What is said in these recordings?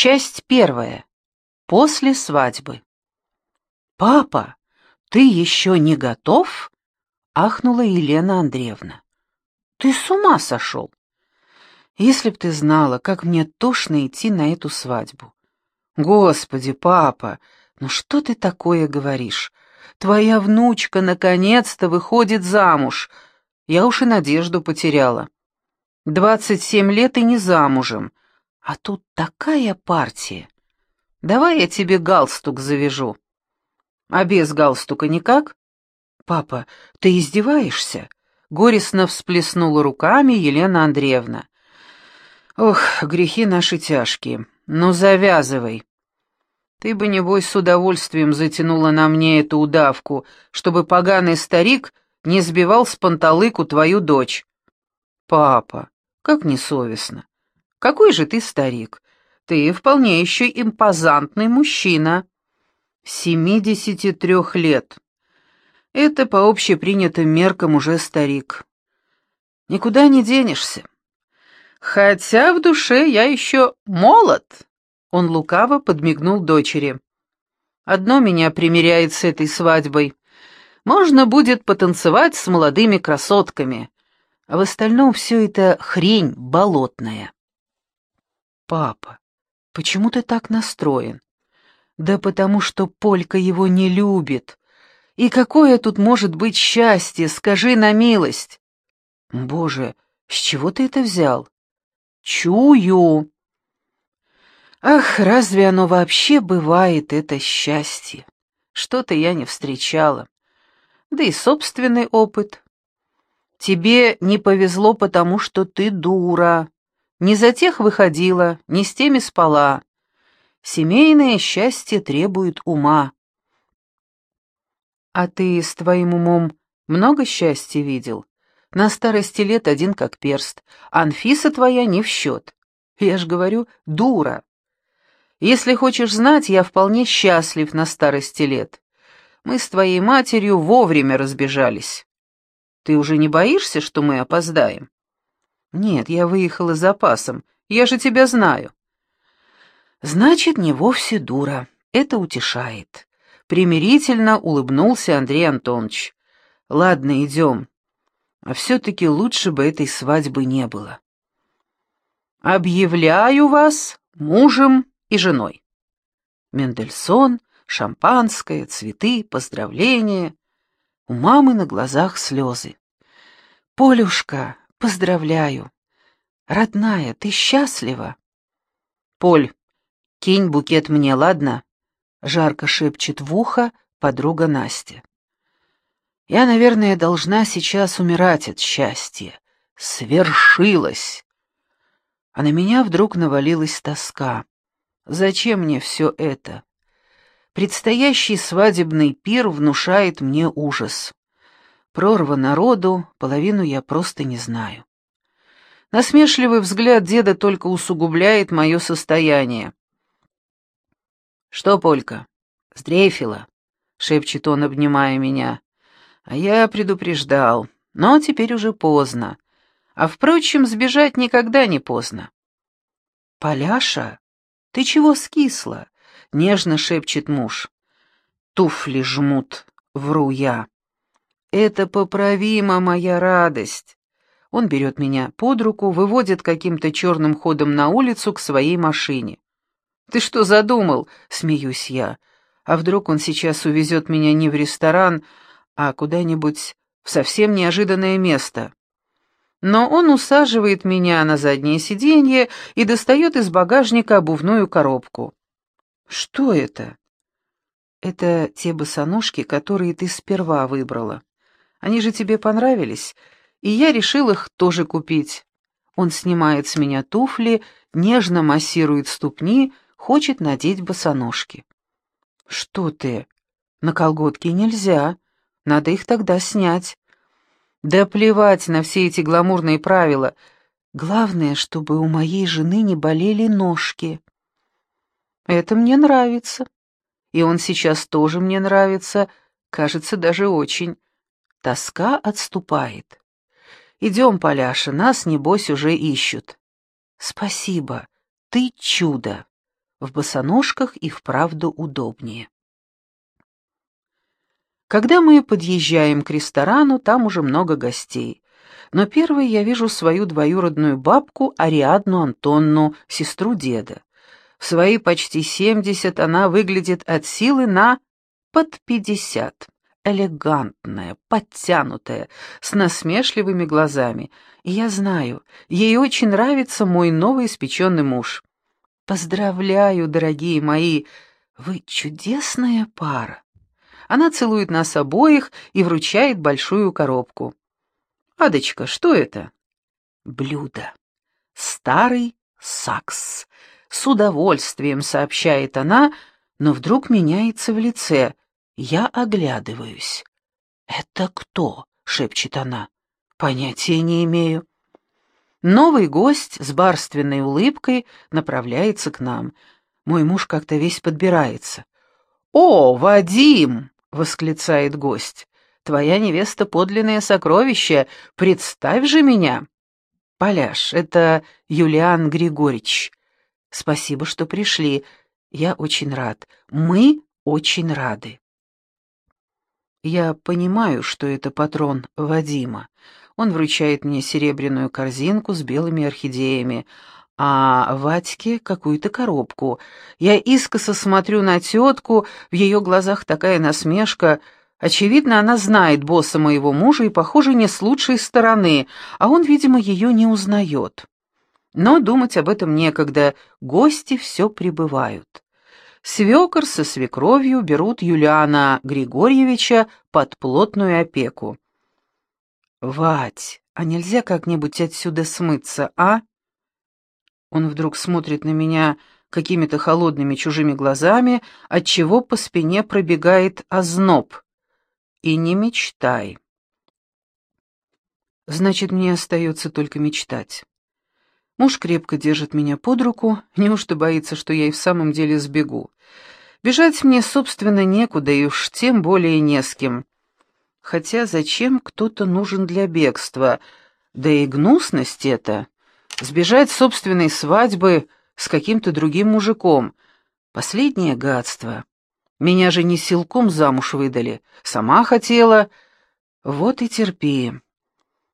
Часть первая. После свадьбы. «Папа, ты еще не готов?» — ахнула Елена Андреевна. «Ты с ума сошел! Если б ты знала, как мне тошно идти на эту свадьбу. Господи, папа, ну что ты такое говоришь? Твоя внучка наконец-то выходит замуж. Я уж и надежду потеряла. Двадцать семь лет и не замужем. А тут такая партия. Давай я тебе галстук завяжу. А без галстука никак? Папа, ты издеваешься? Горестно всплеснула руками Елена Андреевна. Ох, грехи наши тяжкие. Ну, завязывай. Ты бы, небось, с удовольствием затянула на мне эту удавку, чтобы поганый старик не сбивал с панталыку твою дочь. Папа, как несовестно. Какой же ты старик? Ты вполне еще импозантный мужчина. Семидесяти трех лет. Это по общепринятым меркам уже старик. Никуда не денешься. Хотя в душе я еще молод. Он лукаво подмигнул дочери. Одно меня примиряет с этой свадьбой. Можно будет потанцевать с молодыми красотками, а в остальном все это хрень болотная. Папа, почему ты так настроен? Да потому что Полька его не любит. И какое тут может быть счастье, скажи на милость? Боже, с чего ты это взял? Чую. Ах, разве оно вообще бывает, это счастье? Что-то я не встречала. Да и собственный опыт. Тебе не повезло, потому что ты дура. Не за тех выходила, не с теми спала. Семейное счастье требует ума. А ты с твоим умом много счастья видел? На старости лет один как перст. Анфиса твоя не в счет. Я ж говорю, дура. Если хочешь знать, я вполне счастлив на старости лет. Мы с твоей матерью вовремя разбежались. Ты уже не боишься, что мы опоздаем? Нет, я выехала с запасом. Я же тебя знаю. Значит, не вовсе дура. Это утешает. Примирительно улыбнулся Андрей Антонович. Ладно, идем. А все-таки лучше бы этой свадьбы не было. «Объявляю вас мужем и женой». Мендельсон, шампанское, цветы, поздравления. У мамы на глазах слезы. «Полюшка, поздравляю! Родная, ты счастлива?» «Поль, кинь букет мне, ладно?» — жарко шепчет в ухо подруга Настя. Я, наверное, должна сейчас умирать от счастья. Свершилось. А на меня вдруг навалилась тоска. Зачем мне все это? Предстоящий свадебный пир внушает мне ужас. Прорва народу, половину я просто не знаю. Насмешливый взгляд деда только усугубляет мое состояние. «Что, Полька, сдрейфила?» — шепчет он, обнимая меня. А я предупреждал, но теперь уже поздно. А, впрочем, сбежать никогда не поздно. «Поляша, ты чего скисла?» — нежно шепчет муж. «Туфли жмут», — вру я. «Это поправимо, моя радость». Он берет меня под руку, выводит каким-то черным ходом на улицу к своей машине. «Ты что задумал?» — смеюсь я. «А вдруг он сейчас увезет меня не в ресторан, а куда-нибудь в совсем неожиданное место. Но он усаживает меня на заднее сиденье и достает из багажника обувную коробку. «Что это?» «Это те босоножки, которые ты сперва выбрала. Они же тебе понравились, и я решил их тоже купить». Он снимает с меня туфли, нежно массирует ступни, хочет надеть босоножки. «Что ты? На колготки нельзя», надо их тогда снять. Да плевать на все эти гламурные правила. Главное, чтобы у моей жены не болели ножки. Это мне нравится. И он сейчас тоже мне нравится, кажется, даже очень. Тоска отступает. Идем, Поляша, нас, небось, уже ищут. Спасибо, ты чудо. В босоножках и вправду удобнее. Когда мы подъезжаем к ресторану, там уже много гостей. Но первой я вижу свою двоюродную бабку Ариадну Антонну, сестру деда. В свои почти семьдесят она выглядит от силы на под пятьдесят. Элегантная, подтянутая, с насмешливыми глазами. И я знаю, ей очень нравится мой новый испеченный муж. Поздравляю, дорогие мои, вы чудесная пара. Она целует нас обоих и вручает большую коробку. «Адочка, что это?» «Блюдо. Старый сакс». С удовольствием сообщает она, но вдруг меняется в лице. Я оглядываюсь. «Это кто?» — шепчет она. «Понятия не имею». Новый гость с барственной улыбкой направляется к нам. Мой муж как-то весь подбирается. «О, Вадим!» — восклицает гость. «Твоя невеста — подлинное сокровище. Представь же меня!» «Поляш, это Юлиан Григорьевич. Спасибо, что пришли. Я очень рад. Мы очень рады». Я понимаю, что это патрон Вадима. Он вручает мне серебряную корзинку с белыми орхидеями, а Ватьке какую-то коробку. Я искоса смотрю на тетку, в ее глазах такая насмешка. Очевидно, она знает босса моего мужа и, похоже, не с лучшей стороны, а он, видимо, ее не узнает. Но думать об этом некогда, гости все прибывают. Свекор со свекровью берут Юлиана Григорьевича под плотную опеку. «Вать, а нельзя как-нибудь отсюда смыться, а?» Он вдруг смотрит на меня какими-то холодными чужими глазами, отчего по спине пробегает озноб. И не мечтай. Значит, мне остается только мечтать. Муж крепко держит меня под руку, неужто боится, что я и в самом деле сбегу. Бежать мне, собственно, некуда, и уж тем более не с кем. Хотя зачем кто-то нужен для бегства? Да и гнусность это. Сбежать собственной свадьбы с каким-то другим мужиком. Последнее гадство. Меня же не силком замуж выдали. Сама хотела. Вот и терпи.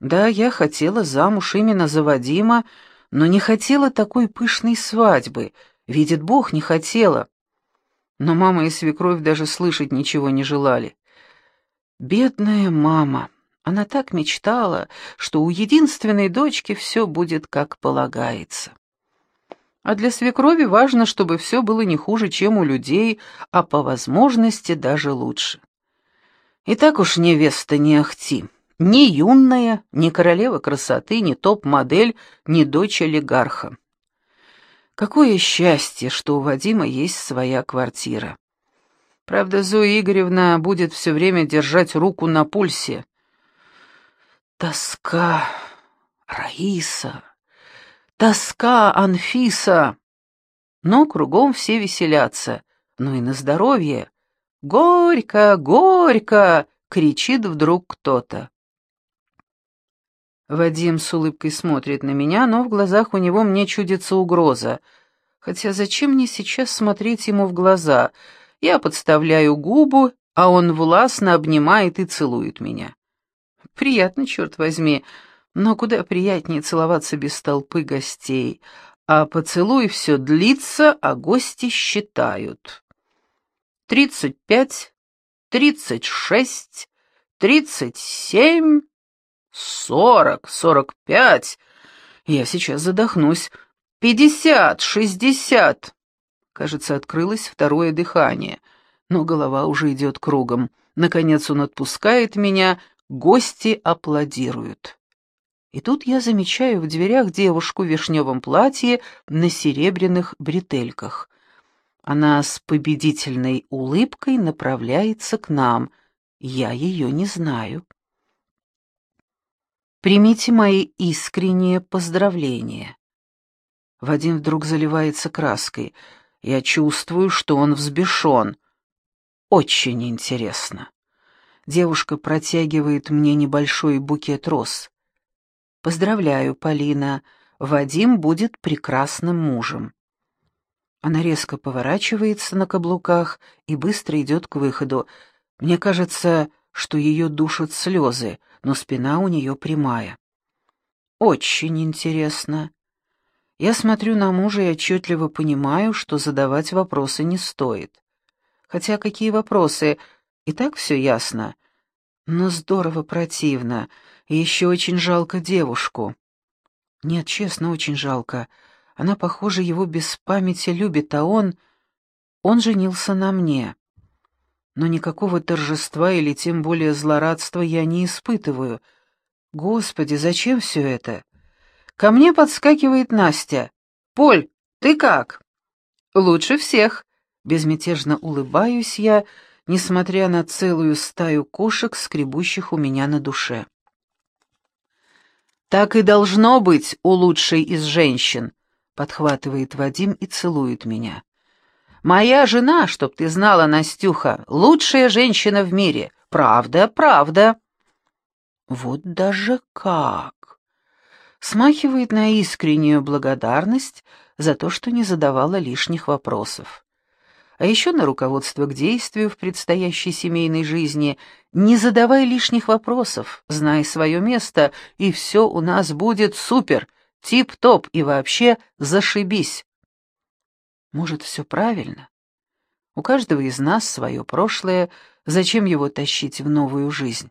Да, я хотела замуж именно за Вадима, но не хотела такой пышной свадьбы. Видит Бог, не хотела. Но мама и свекровь даже слышать ничего не желали. Бедная мама. Она так мечтала, что у единственной дочки все будет как полагается. А для свекрови важно, чтобы все было не хуже, чем у людей, а по возможности даже лучше. И так уж невеста не ахти. Ни юная, ни королева красоты, ни топ-модель, ни дочь олигарха. Какое счастье, что у Вадима есть своя квартира. Правда, Зоя Игоревна будет все время держать руку на пульсе, Тоска, Раиса, тоска, Анфиса. Но кругом все веселятся, ну и на здоровье. «Горько, горько!» — кричит вдруг кто-то. Вадим с улыбкой смотрит на меня, но в глазах у него мне чудится угроза. Хотя зачем мне сейчас смотреть ему в глаза? Я подставляю губу, а он властно обнимает и целует меня. Приятно, черт возьми, но куда приятнее целоваться без толпы гостей. А поцелуй все длится, а гости считают. Тридцать пять, тридцать шесть, тридцать семь, сорок, сорок пять. Я сейчас задохнусь. Пятьдесят, шестьдесят. Кажется, открылось второе дыхание, но голова уже идет кругом. Наконец он отпускает меня, Гости аплодируют. И тут я замечаю в дверях девушку в вишневом платье на серебряных бретельках. Она с победительной улыбкой направляется к нам. Я ее не знаю. Примите мои искренние поздравления. Вадим вдруг заливается краской. Я чувствую, что он взбешен. Очень интересно. Девушка протягивает мне небольшой букет роз. «Поздравляю, Полина, Вадим будет прекрасным мужем». Она резко поворачивается на каблуках и быстро идет к выходу. Мне кажется, что ее душат слезы, но спина у нее прямая. Очень интересно. Я смотрю на мужа и отчетливо понимаю, что задавать вопросы не стоит. Хотя какие вопросы? И так все ясно. Но здорово противно, и еще очень жалко девушку. Нет, честно, очень жалко. Она, похоже, его без памяти любит, а он... Он женился на мне. Но никакого торжества или тем более злорадства я не испытываю. Господи, зачем все это? Ко мне подскакивает Настя. «Поль, ты как?» «Лучше всех», — безмятежно улыбаюсь я, несмотря на целую стаю кошек, скребущих у меня на душе. «Так и должно быть у лучшей из женщин», — подхватывает Вадим и целует меня. «Моя жена, чтоб ты знала, Настюха, лучшая женщина в мире. Правда, правда». «Вот даже как!» смахивает на искреннюю благодарность за то, что не задавала лишних вопросов. А еще на руководство к действию в предстоящей семейной жизни «Не задавай лишних вопросов, знай свое место, и все у нас будет супер, тип-топ и вообще зашибись». Может, все правильно? У каждого из нас свое прошлое, зачем его тащить в новую жизнь?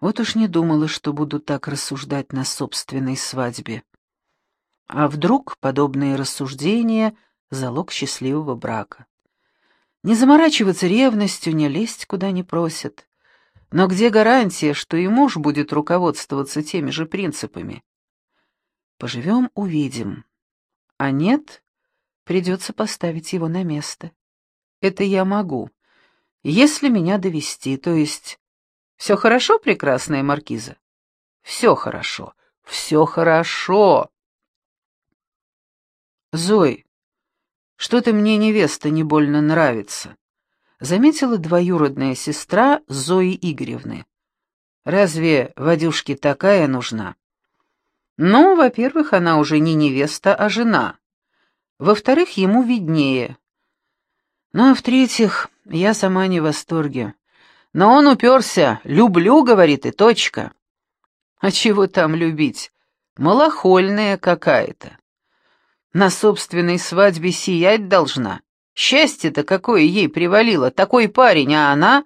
Вот уж не думала, что буду так рассуждать на собственной свадьбе. А вдруг подобные рассуждения — залог счастливого брака? Не заморачиваться ревностью, не лезть куда не просят. Но где гарантия, что и муж будет руководствоваться теми же принципами? Поживем — увидим. А нет, придется поставить его на место. Это я могу, если меня довести, то есть все хорошо, прекрасная маркиза? Все хорошо, все хорошо. Зой, что-то мне невеста не больно нравится. Заметила двоюродная сестра Зои Игоревны. Разве Вадюшке такая нужна? Ну, во-первых, она уже не невеста, а жена. Во-вторых, ему виднее. Ну, а в-третьих, я сама не в восторге. Но он уперся. «Люблю», — говорит, и точка. А чего там любить? Малохольная какая-то. На собственной свадьбе сиять должна. Счастье-то какое ей привалило, такой парень, а она...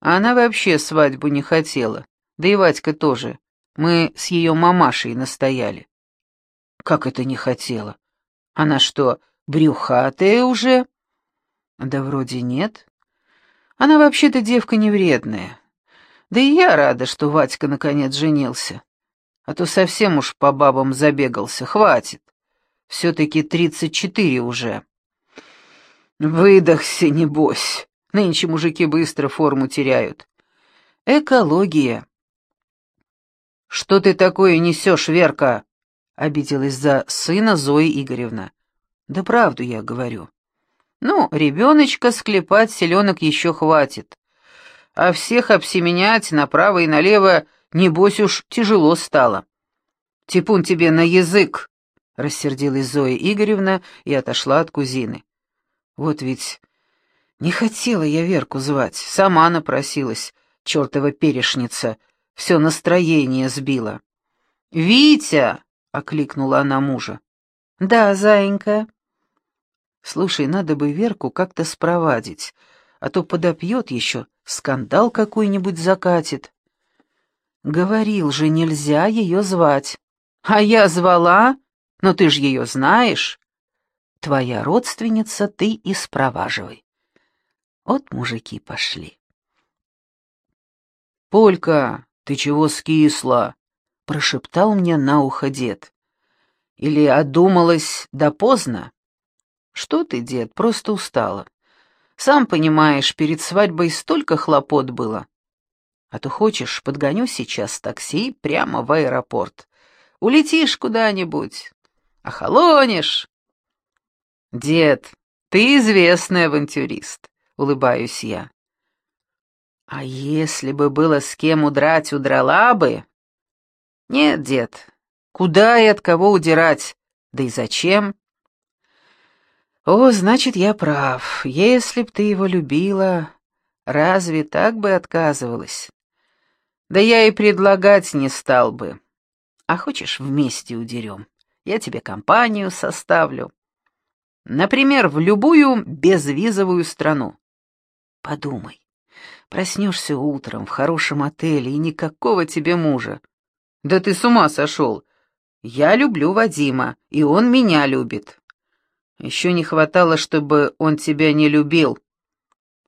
Она вообще свадьбу не хотела. Да и Вадька тоже. Мы с ее мамашей настояли. Как это не хотела? Она что, брюхатая уже? Да вроде нет. Она вообще-то девка невредная. Да и я рада, что Ватька наконец женился. А то совсем уж по бабам забегался, хватит. Все-таки тридцать четыре уже. Выдохся, небось. Нынче мужики быстро форму теряют. Экология. Что ты такое несешь, Верка? Обиделась за сына Зои Игоревна. Да правду я говорю. Ну, ребеночка склепать селенок еще хватит. А всех обсеменять направо и налево, небось уж тяжело стало. Типун тебе на язык, — рассердилась Зоя Игоревна и отошла от кузины. Вот ведь не хотела я Верку звать, сама напросилась, чертова перешница, все настроение сбила. «Витя!» — окликнула она мужа. «Да, заинька», Слушай, надо бы Верку как-то спровадить, а то подопьет еще, скандал какой-нибудь закатит. Говорил же, нельзя ее звать. А я звала, но ты ж ее знаешь. Твоя родственница, ты и спроваживай. Вот мужики пошли. «Полька, ты чего скисла?» — прошептал мне на ухо дед. «Или одумалась да поздно?» «Что ты, дед, просто устала. Сам понимаешь, перед свадьбой столько хлопот было. А то хочешь, подгоню сейчас такси прямо в аэропорт. Улетишь куда-нибудь, охолонишь». «Дед, ты известный авантюрист», — улыбаюсь я. «А если бы было с кем удрать, удрала бы?» «Нет, дед, куда и от кого удирать? Да и зачем?» О, значит, я прав. Если б ты его любила, разве так бы отказывалась? Да я и предлагать не стал бы. А хочешь, вместе удерем? Я тебе компанию составлю. Например, в любую безвизовую страну. Подумай. Проснешься утром в хорошем отеле, и никакого тебе мужа. Да ты с ума сошел. Я люблю Вадима, и он меня любит. Еще не хватало, чтобы он тебя не любил.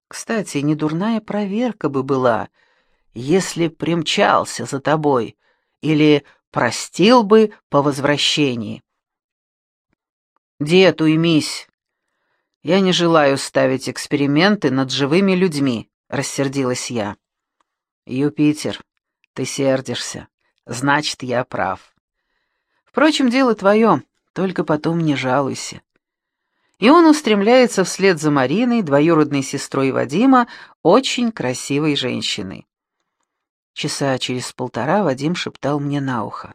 Кстати, недурная проверка бы была, если примчался за тобой, или простил бы по возвращении. Дед, уймись. Я не желаю ставить эксперименты над живыми людьми, рассердилась я. Юпитер, ты сердишься. Значит, я прав. Впрочем, дело твое, только потом не жалуйся и он устремляется вслед за Мариной, двоюродной сестрой Вадима, очень красивой женщиной. Часа через полтора Вадим шептал мне на ухо.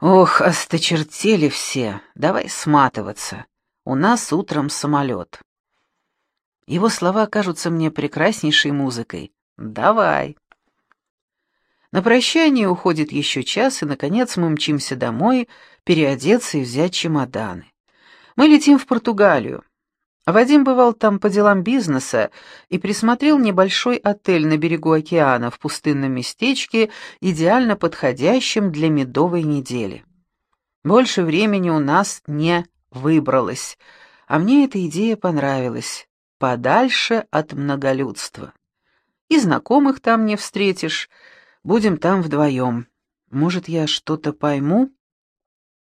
«Ох, осточертели все, давай сматываться, у нас утром самолет». Его слова кажутся мне прекраснейшей музыкой. «Давай». На прощание уходит еще час, и, наконец, мы мчимся домой, переодеться и взять чемоданы. Мы летим в Португалию. Вадим бывал там по делам бизнеса и присмотрел небольшой отель на берегу океана в пустынном местечке, идеально подходящем для медовой недели. Больше времени у нас не выбралось, а мне эта идея понравилась. Подальше от многолюдства. И знакомых там не встретишь, будем там вдвоем. Может, я что-то пойму?»